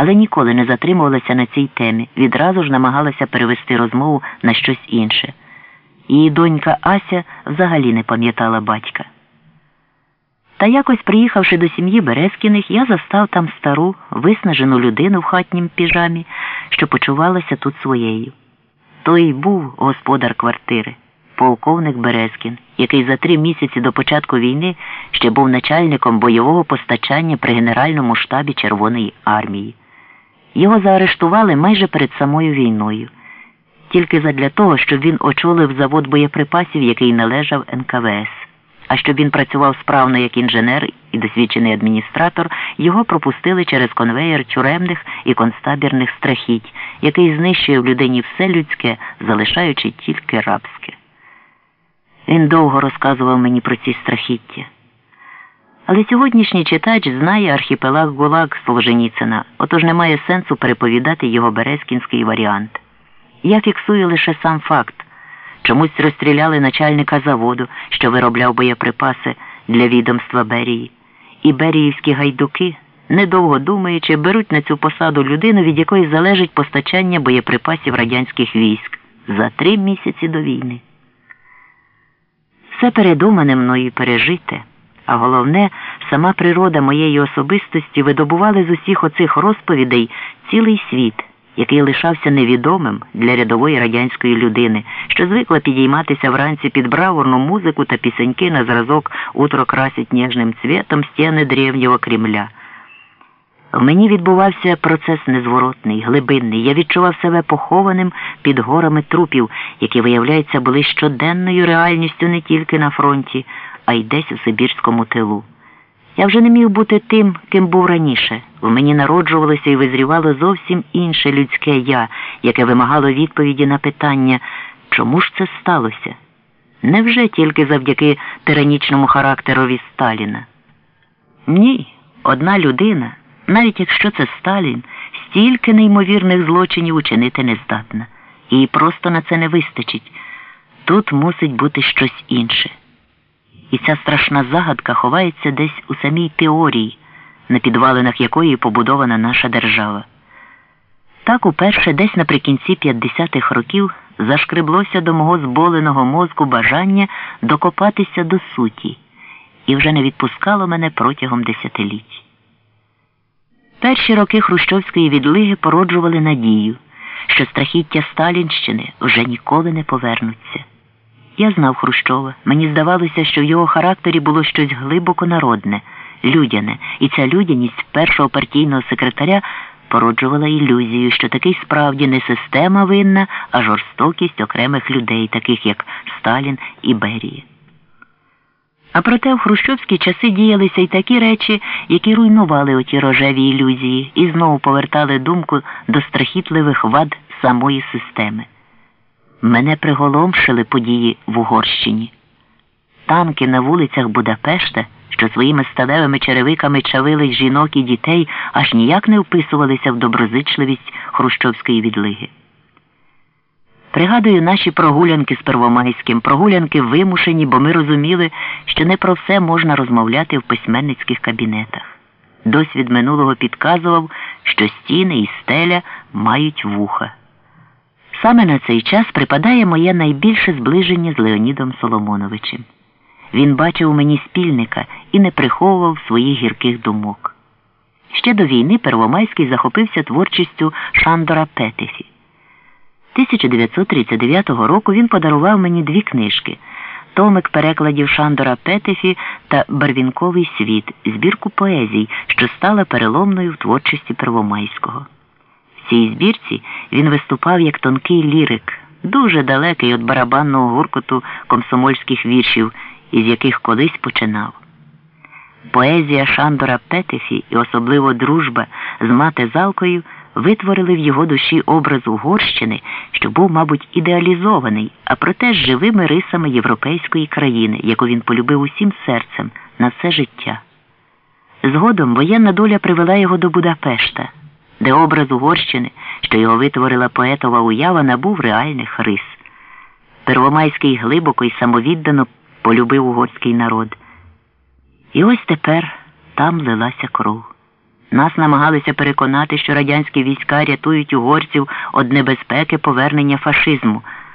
але ніколи не затримувалася на цій темі, відразу ж намагалася перевести розмову на щось інше. Її донька Ася взагалі не пам'ятала батька. Та якось, приїхавши до сім'ї Березкіних, я застав там стару, виснажену людину в хатнім піжамі, що почувалася тут своєю. Той був господар квартири, полковник Березкін, який за три місяці до початку війни ще був начальником бойового постачання при Генеральному штабі Червоної армії. Його заарештували майже перед самою війною, тільки задля того, щоб він очолив завод боєприпасів, який належав НКВС. А щоб він працював справно як інженер і досвідчений адміністратор, його пропустили через конвеєр тюремних і концтабірних страхіть, який знищує в людині все людське, залишаючи тільки рабське. Він довго розказував мені про ці страхіття. Але сьогоднішній читач знає архіпелаг Гулаг Солженіцина, отож немає сенсу переповідати його березкінський варіант. Я фіксую лише сам факт. Чомусь розстріляли начальника заводу, що виробляв боєприпаси для відомства Берії. І беріївські гайдуки, недовго думаючи, беруть на цю посаду людину, від якої залежить постачання боєприпасів радянських військ за три місяці до війни. Все передумане мною пережите, а головне, сама природа моєї особистості видобували з усіх оцих розповідей цілий світ який лишався невідомим для рядової радянської людини, що звикла підійматися вранці під браворну музику та пісеньки на зразок утро красить ніжним цвітом стіни древнього Кремля. В мені відбувався процес незворотний, глибинний. Я відчував себе похованим під горами трупів, які, виявляється, були щоденною реальністю не тільки на фронті, а й десь у Сибірському тилу. Я вже не міг бути тим, ким був раніше. В мені народжувалося і визрівало зовсім інше людське я, яке вимагало відповіді на питання, чому ж це сталося? Невже тільки завдяки тиранічному характерові Сталіна? Ні, одна людина, навіть якщо це Сталін, стільки неймовірних злочинів учинити не здатна. Їй просто на це не вистачить. Тут мусить бути щось інше. І ця страшна загадка ховається десь у самій теорії, на підвалинах якої побудована наша держава. Так уперше десь наприкінці 50-х років зашкреблося до мого зболеного мозку бажання докопатися до суті і вже не відпускало мене протягом десятиліть. Перші роки Хрущовської відлиги породжували надію, що страхіття Сталінщини вже ніколи не повернуться. Я знав Хрущова. Мені здавалося, що в його характері було щось глибоко народне, людяне, і ця людяність першого партійного секретаря породжувала ілюзію, що такий справді не система винна, а жорстокість окремих людей, таких як Сталін і Берія. А проте в хрущовські часи діялися й такі речі, які руйнували оті рожеві ілюзії і знову повертали думку до страхітливих вад самої системи. Мене приголомшили події в Угорщині. Танки на вулицях Будапешта, що своїми сталевими черевиками чавили жінок і дітей, аж ніяк не вписувалися в доброзичливість хрущовської відлиги. Пригадую наші прогулянки з Первомайським, прогулянки вимушені, бо ми розуміли, що не про все можна розмовляти в письменницьких кабінетах. Досвід минулого підказував, що стіни і стеля мають вуха. Саме на цей час припадає моє найбільше зближення з Леонідом Соломоновичем. Він бачив у мені спільника і не приховував своїх гірких думок. Ще до війни Первомайський захопився творчістю Шандора Петефі. 1939 року він подарував мені дві книжки томик перекладів Шандора Петефі та Барвінковий світ, збірку поезій, що стала переломною в творчості Первомайського цій збірці він виступав як тонкий лірик, дуже далекий від барабанного гуркоту комсомольських віршів, із яких колись починав. Поезія Шандора Петефі і особливо дружба з мати залкою витворили в його душі образ Угорщини, що був, мабуть, ідеалізований, а проте з живими рисами європейської країни, яку він полюбив усім серцем на все життя. Згодом воєнна доля привела його до Будапешта де образ Угорщини, що його витворила поетова уява, набув реальних рис. Первомайський глибоко і самовіддано полюбив угорський народ. І ось тепер там лилася кров. Нас намагалися переконати, що радянські війська рятують угорців від небезпеки повернення фашизму.